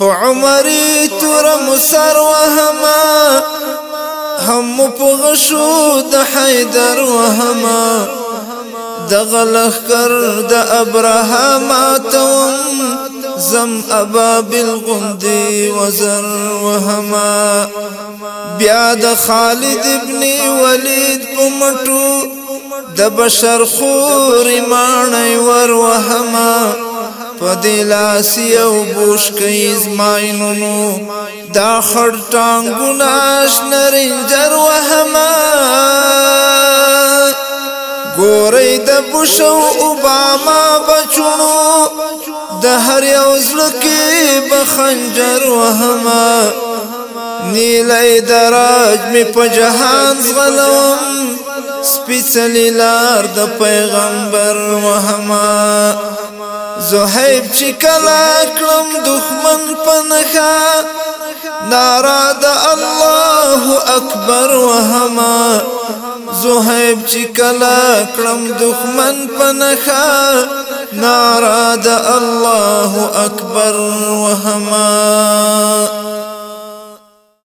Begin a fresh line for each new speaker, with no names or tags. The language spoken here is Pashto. په عمرې تور مسر وهما هم په غشو د حیدر وهما د غلخ کر د ابراهام توم زم ابا بالغندی وزر وهما بیا د خالد ابن ولید پمټو د بشر خور مانای ور وهما پدې لاس یو بوش کوي زماینونو دا خړ ټانګونه شنرنجر وهما ګورې د بوشو اوباما بچونو د هر یو زړه کې بخنجر وهما نیلې دراج می په جهان زغلم سپیڅلې لار د پیغمبر وهما زهيب چې کلا کړم دښمن پنخا ناراد الله اکبر وهما زهيب چې کلا کړم دښمن پنخا ناراد الله اکبر وهما